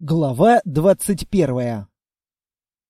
Глава двадцать первая.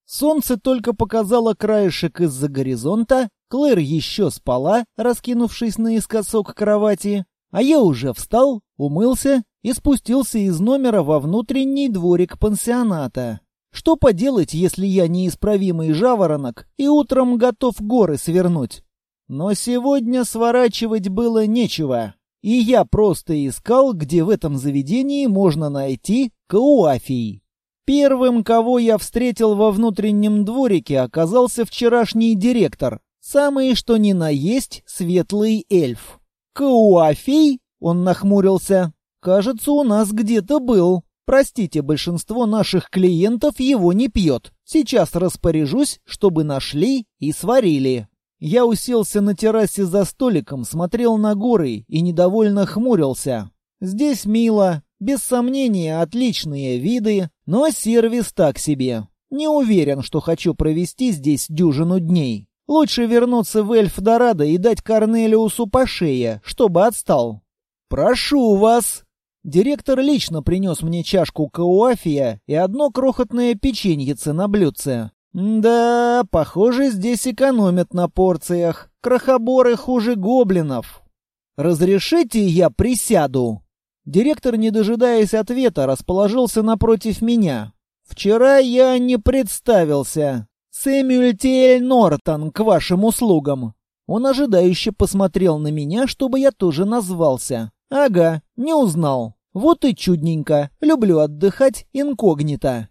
Солнце только показало краешек из-за горизонта, Клэр еще спала, раскинувшись наискосок кровати, а я уже встал, умылся и спустился из номера во внутренний дворик пансионата. Что поделать, если я неисправимый жаворонок и утром готов горы свернуть? Но сегодня сворачивать было нечего. И я просто искал, где в этом заведении можно найти кауафий. Первым, кого я встретил во внутреннем дворике, оказался вчерашний директор. Самый что ни на есть светлый эльф. «Кауафий?» — он нахмурился. «Кажется, у нас где-то был. Простите, большинство наших клиентов его не пьет. Сейчас распоряжусь, чтобы нашли и сварили». Я уселся на террасе за столиком, смотрел на горы и недовольно хмурился. Здесь мило, без сомнения отличные виды, но сервис так себе. Не уверен, что хочу провести здесь дюжину дней. Лучше вернуться в Эльф-Дорадо и дать Корнелиусу по шее, чтобы отстал. «Прошу вас!» Директор лично принес мне чашку кауафия и одно крохотное печеньице на блюдце. Да, похоже, здесь экономят на порциях. Крохоборы хуже гоблинов. Разрешите я присяду? Директор, не дожидаясь ответа, расположился напротив меня. Вчера я не представился. Сэмюэль Тиэль Нортон к вашим услугам. Он ожидающе посмотрел на меня, чтобы я тоже назвался. Ага, не узнал. Вот и чудненько. Люблю отдыхать инкогнито.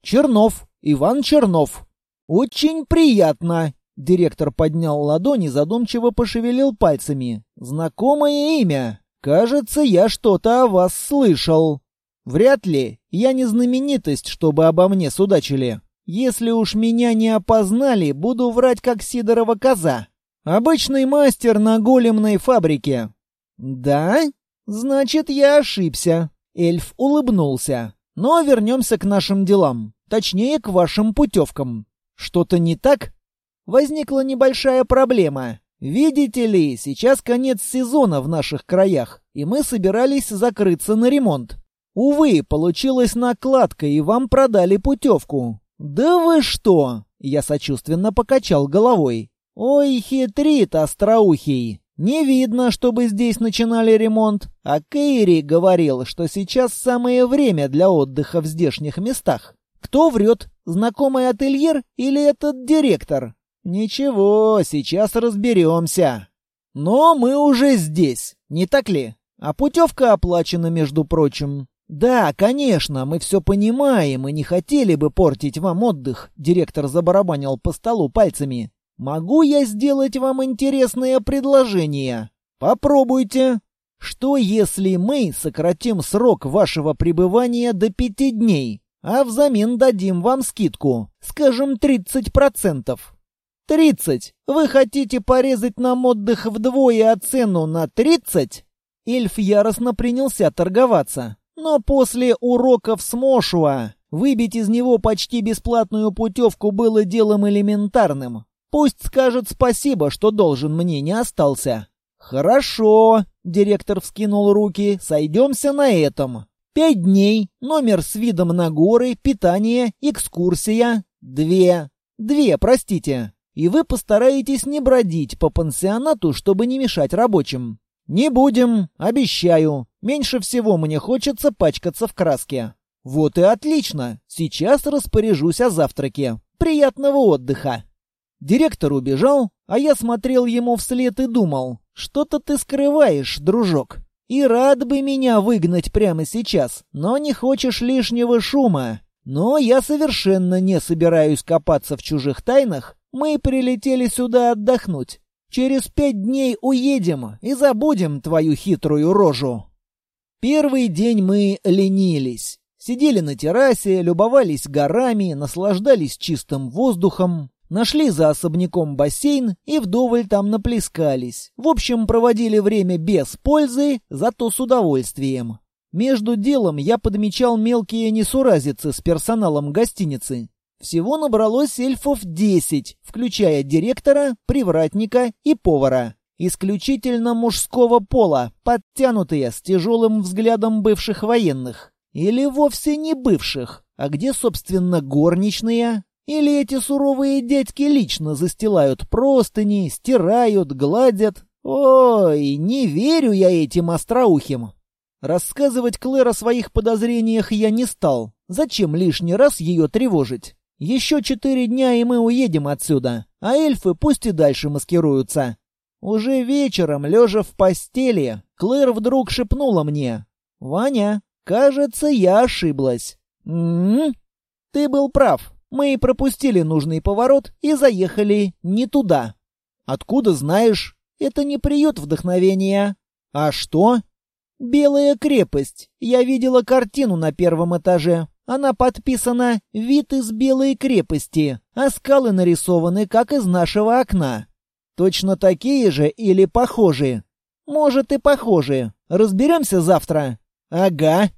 Чернов, Иван Чернов. Очень приятно. Директор поднял ладони, задумчиво пошевелил пальцами. Знакомое имя. Кажется, я что-то о вас слышал. Вряд ли. Я не знаменитость, чтобы обо мне судачили. Если уж меня не опознали, буду врать как Сидорова коза. Обычный мастер на големной фабрике. Да? Значит, я ошибся. Эльф улыбнулся. Но вернемся к нашим делам. Точнее, к вашим путевкам. Что-то не так? Возникла небольшая проблема. Видите ли, сейчас конец сезона в наших краях, и мы собирались закрыться на ремонт. Увы, получилась накладка, и вам продали путевку. Да вы что? Я сочувственно покачал головой. Ой, хитрит остроухий. Не видно, чтобы здесь начинали ремонт. А Кейри говорил, что сейчас самое время для отдыха в здешних местах. Кто врет? Знакомый ательер или этот директор? Ничего, сейчас разберемся. Но мы уже здесь, не так ли? А путевка оплачена, между прочим. Да, конечно, мы все понимаем и не хотели бы портить вам отдых, директор забарабанил по столу пальцами. Могу я сделать вам интересное предложение? Попробуйте. Что если мы сократим срок вашего пребывания до пяти дней? А взамен дадим вам скидку, скажем, 30%. 30. Вы хотите порезать нам отдых вдвое, а цену на 30? Эльф яростно принялся торговаться. Но после уроков с Мошуа выбить из него почти бесплатную путевку было делом элементарным. Пусть скажет спасибо, что должен мне не остался. Хорошо, директор вскинул руки, сойдемся на этом. Пять дней, номер с видом на горы, питание, экскурсия. Две. Две, простите. И вы постараетесь не бродить по пансионату, чтобы не мешать рабочим. Не будем, обещаю. Меньше всего мне хочется пачкаться в краске. Вот и отлично. Сейчас распоряжусь о завтраке. Приятного отдыха. Директор убежал, а я смотрел ему вслед и думал, что-то ты скрываешь, дружок. И рад бы меня выгнать прямо сейчас, но не хочешь лишнего шума. Но я совершенно не собираюсь копаться в чужих тайнах. Мы прилетели сюда отдохнуть. Через пять дней уедем и забудем твою хитрую рожу. Первый день мы ленились. Сидели на террасе, любовались горами, наслаждались чистым воздухом. Нашли за особняком бассейн и вдоволь там наплескались. В общем, проводили время без пользы, зато с удовольствием. Между делом я подмечал мелкие несуразицы с персоналом гостиницы. Всего набралось эльфов 10, включая директора, привратника и повара. Исключительно мужского пола, подтянутые, с тяжелым взглядом бывших военных. Или вовсе не бывших? А где, собственно, горничные? Или эти суровые дядьки лично застилают простыни, стирают, гладят? Ой, не верю я этим остроухим. Рассказывать Клэр о своих подозрениях я не стал. Зачем лишний раз ее тревожить? Еще четыре дня, и мы уедем отсюда. А эльфы пусть и дальше маскируются. Уже вечером, лежа в постели, Клэр вдруг шепнула мне. «Ваня, кажется, я ошиблась». «М-м-м, ты был прав. Мы пропустили нужный поворот и заехали не туда». «Откуда знаешь?» «Это не приют вдохновения». «А что?» «Белая крепость. Я видела картину на первом этаже. Она подписана «Вид из Белой крепости», а скалы нарисованы, как из нашего окна. Точно такие же или похожие? Может и похожие. Разберемся завтра? Ага.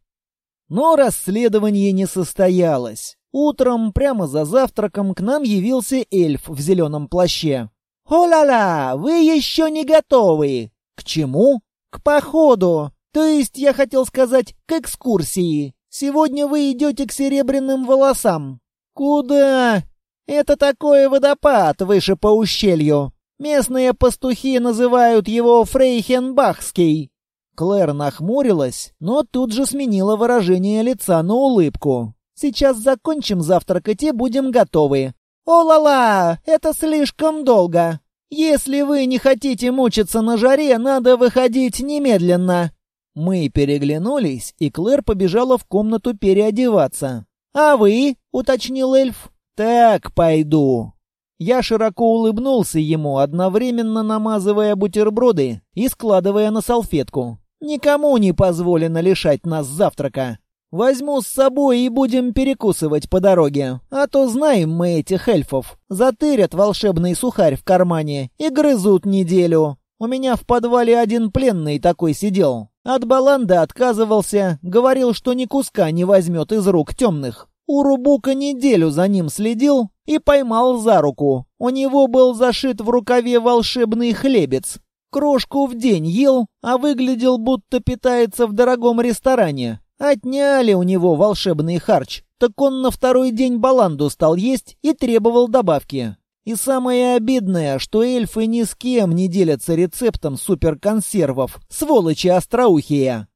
Но расследование не состоялось. Утром, прямо за завтраком, к нам явился эльф в зеленом плаще. «О-ла-ла! Вы еще не готовы!» «К чему?» «К походу!» То есть я хотел сказать к экскурсии. Сегодня вы идете к серебряным волосам. Куда? Это такой водопад выше по ущелью. Местные пастухи называют его Фрейхенбахский. Клэр нахмурилась, но тут же сменила выражение лица на улыбку. Сейчас закончим завтракать и будем готовы. О-ла-ла, это слишком долго. Если вы не хотите мучиться на жаре, надо выходить немедленно. Мы переглянулись, и Клэр побежала в комнату переодеваться. «А вы?» — уточнил эльф. «Так, пойду». Я широко улыбнулся ему, одновременно намазывая бутерброды и складывая на салфетку. «Никому не позволено лишать нас завтрака. Возьму с собой и будем перекусывать по дороге. А то знаем мы этих эльфов. Затырят волшебный сухарь в кармане и грызут неделю. У меня в подвале один пленный такой сидел. От баланда отказывался, говорил, что ни куска не возьмет из рук темных. Урубука неделю за ним следил и поймал за руку. У него был зашит в рукаве волшебный хлебец. Крошку в день ел, а выглядел, будто питается в дорогом ресторане. Отняли у него волшебный харч, так он на второй день баланду стал есть и требовал добавки. И самое обидное, что эльфы ни с кем не делятся рецептом суперконсервов, сволочи остроухие.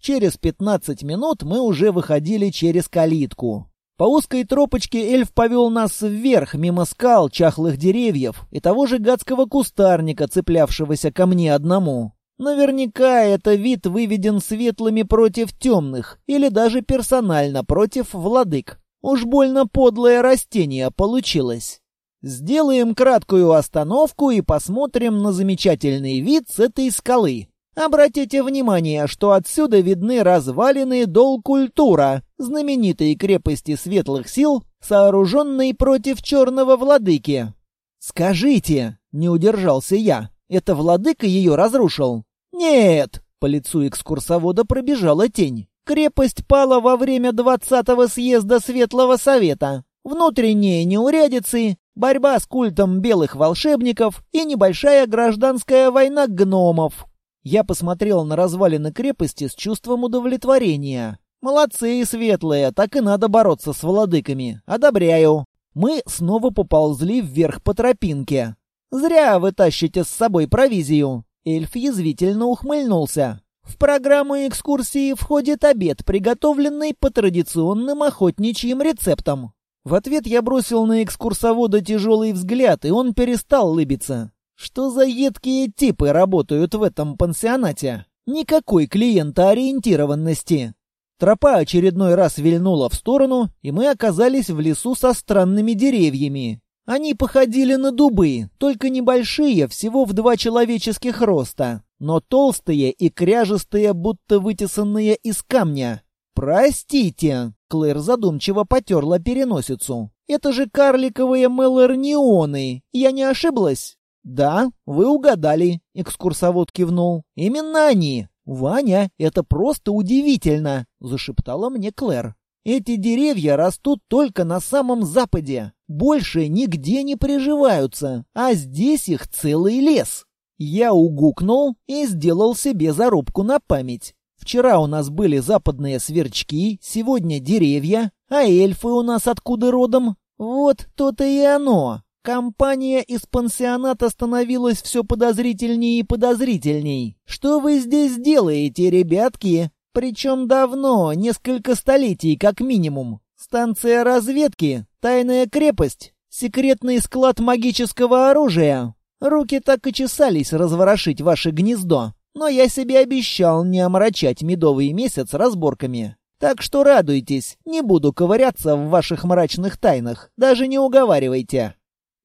Через 15 минут мы уже выходили через калитку. По узкой тропочке эльф повел нас вверх, мимо скал, чахлых деревьев и того же гадского кустарника, цеплявшегося ко мне одному. Наверняка это вид выведен светлыми против темных, или даже персонально против владык. Уж больно подлое растение получилось. Сделаем краткую остановку и посмотрим на замечательный вид с этой скалы. Обратите внимание, что отсюда видны развалины Дол-Культура, знаменитой крепости светлых сил, сооруженной против черного владыки. «Скажите», — не удержался я, — «это владыка ее разрушил?» «Нет», — по лицу экскурсовода пробежала тень. «Крепость пала во время двадцатого съезда Светлого Совета. Внутренние неурядицы, борьба с культом белых волшебников и небольшая гражданская война гномов. Я посмотрел на развалины крепости с чувством удовлетворения. Молодцы и светлые, так и надо бороться с владыками. Одобряю. Мы снова поползли вверх по тропинке. Зря вы тащите с собой провизию. Эльф язвительно ухмыльнулся. В программу экскурсии входит обед, приготовленный по традиционным охотничьим рецептам. В ответ я бросил на экскурсовода тяжелый взгляд, и он перестал лыбиться. Что за едкие типы работают в этом пансионате? Никакой клиентоориентированности. Тропа очередной раз вильнула в сторону, и мы оказались в лесу со странными деревьями. Они походили на дубы, только небольшие, всего в два человеческих роста, но толстые и кряжестые, будто вытесанные из камня. «Простите», — Клэр задумчиво потерла переносицу. «Это же карликовые мелорнионы. Я не ошиблась?» «Да, вы угадали», — экскурсовод кивнул. «Именно они. Ваня, это просто удивительно», — зашептала мне Клэр. «Эти деревья растут только на самом западе. Больше нигде не приживаются, а здесь их целый лес». Я угукнул и сделал себе зарубку на память. Вчера у нас были западные сверчки, сегодня деревья, а эльфы у нас откуда родом? Вот то-то и оно. Компания из пансионата становилась все подозрительнее и подозрительней. Что вы здесь делаете, ребятки? Причем давно, несколько столетий как минимум. Станция разведки, тайная крепость, секретный склад магического оружия. Руки так и чесались разворошить ваше гнездо. Но я себе обещал не омрачать медовый месяц разборками. Так что радуйтесь, не буду ковыряться в ваших мрачных тайнах, даже не уговаривайте.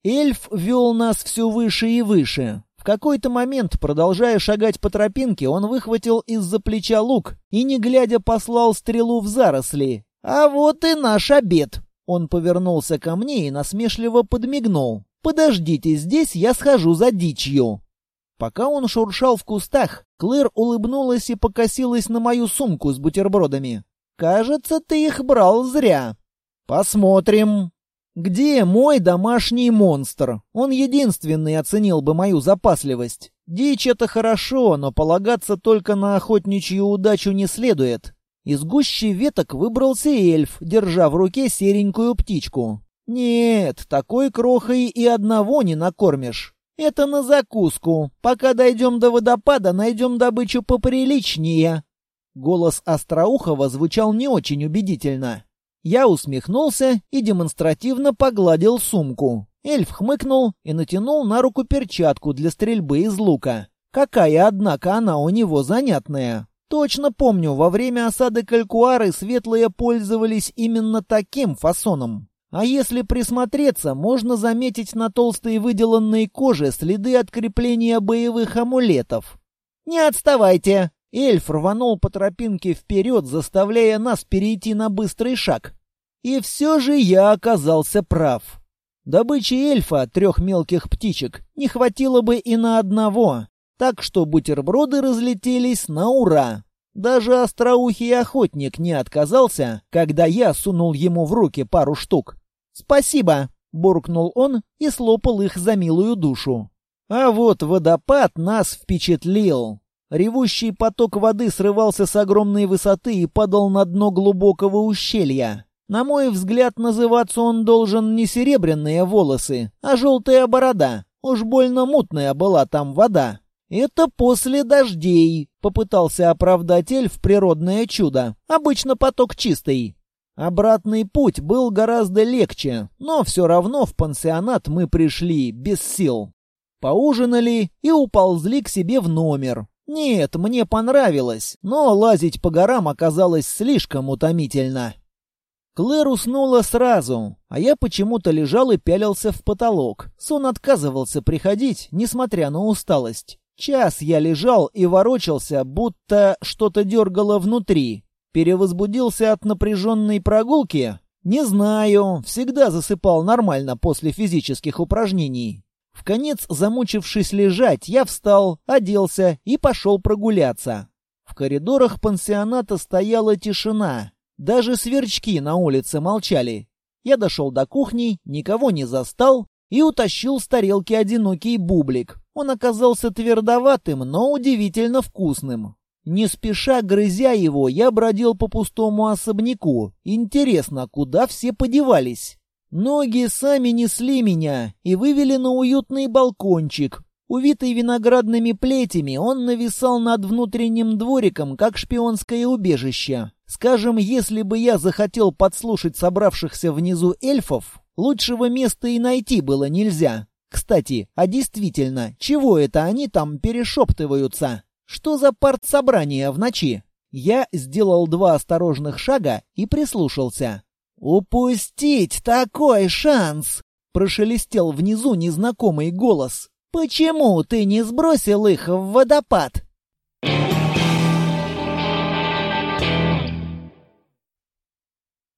Эльф вел нас все выше и выше. В какой-то момент, продолжая шагать по тропинке, он выхватил из-за плеча лук и, не глядя, послал стрелу в заросли. «А вот и наш обед!» Он повернулся ко мне и насмешливо подмигнул. «Подождите здесь, я схожу за дичью». Пока он шуршал в кустах, Клэр улыбнулась и покосилась на мою сумку с бутербродами. «Кажется, ты их брал зря». «Посмотрим», где мой домашний монстр? Он единственный оценил бы мою запасливость. Дичь — это хорошо, но полагаться только на охотничью удачу не следует. Из гущи веток выбрался эльф, держа в руке серенькую птичку. Нет, такой крохой и одного не накормишь. Это на закуску. Пока дойдем до водопада, найдем добычу поприличнее. Голос Остроухова звучал не очень убедительно. Я усмехнулся и демонстративно погладил сумку. Эльф хмыкнул и натянул на руку перчатку для стрельбы из лука. Какая, однако, она у него занятная. Точно помню, во время осады Калькуары светлые пользовались именно таким фасоном. А если присмотреться, можно заметить на толстой выделанной коже следы от крепления боевых амулетов. «Не отставайте!» Эльф рванул по тропинке вперед, заставляя нас перейти на быстрый шаг. И все же я оказался прав. Добычи эльфа, трех мелких птичек, не хватило бы и на одного, так что бутерброды разлетелись на ура. Даже остроухий охотник не отказался, когда я сунул ему в руки пару штук. «Спасибо!» — буркнул он и слопал их за милую душу. А вот водопад нас впечатлил. Ревущий поток воды срывался с огромной высоты и падал на дно глубокого ущелья. На мой взгляд, называться он должен не серебряные волосы, а желтая борода. Уж больно мутная была там вода. «Это после дождей», — попытался оправдать эльф природное чудо. «Обычно поток чистый». Обратный путь был гораздо легче, но все равно в пансионат мы пришли без сил. Поужинали и уползли к себе в номер. Нет, мне понравилось, но лазить по горам оказалось слишком утомительно. Клэр уснула сразу, а я почему-то лежал и пялился в потолок. Сон отказывался приходить, несмотря на усталость. Час я лежал и ворочался, будто что-то дергало внутри. Перевозбудился от напряженной прогулки? Не знаю, всегда засыпал нормально после физических упражнений. В конец, замучившись лежать, я встал, оделся и пошел прогуляться. В коридорах пансионата стояла тишина. Даже сверчки на улице молчали. Я дошел до кухни, никого не застал и утащил с тарелки одинокий бублик. Он оказался твердоватым, но удивительно вкусным. Не спеша грызя его, я бродил по пустому особняку. Интересно, куда все подевались? Ноги сами несли меня и вывели на уютный балкончик. Увитый виноградными плетями, он нависал над внутренним двориком, как шпионское убежище. Скажем, если бы я захотел подслушать собравшихся внизу эльфов, лучшего места и найти было нельзя. Кстати, а действительно, чего это они там перешептываются? Что за партсобрание в ночи? Я сделал два осторожных шага и прислушался. «Упустить такой шанс!» — прошелестел внизу незнакомый голос. «Почему ты не сбросил их в водопад?»